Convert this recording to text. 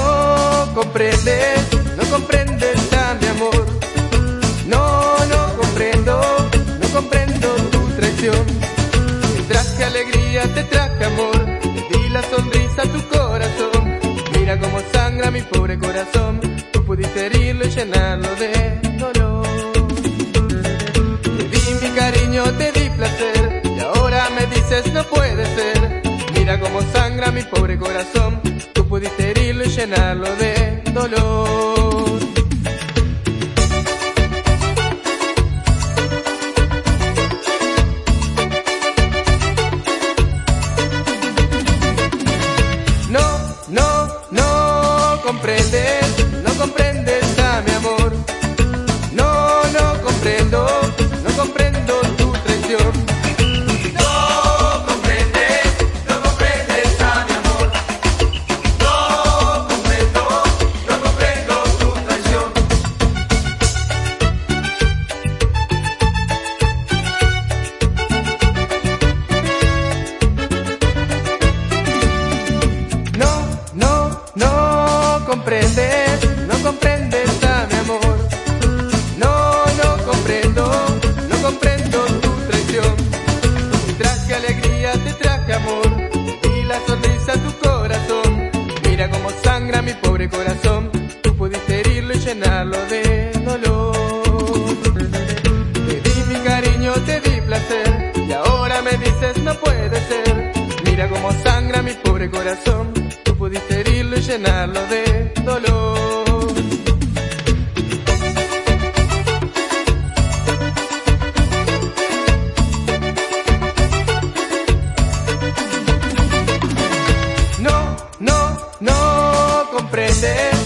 No comprendes, no comprendes a mi amor. No, no comprendo, no comprendo tu traición. Te traje alegría, te traje amor, te di la sonrisa a tu corazón. Mira cómo sangra mi pobre corazón, tú pudiste herirlo y llenarlo de dolor. Te di mi cariño, te di placer. Llenarlo de dolor. No, no, no comprendes, no comprendes a mi amor. No, no comprendo, no comprendo tu traición. Comprendes, no comprendes a mi amor. No, no comprendo, no comprendo tu traición. Traje alegría, te traje amor, y la sonrisa a tu corazón. Mira cómo sangra mi pobre corazón, tú pudiste herirlo y llenarlo de dolor. Te di mi cariño, te di placer, y ahora me dices no puede ser. Mira cómo sangra mi pobre corazón, pudiste herirlo y llenarlo de dolor. No, no, no comprendes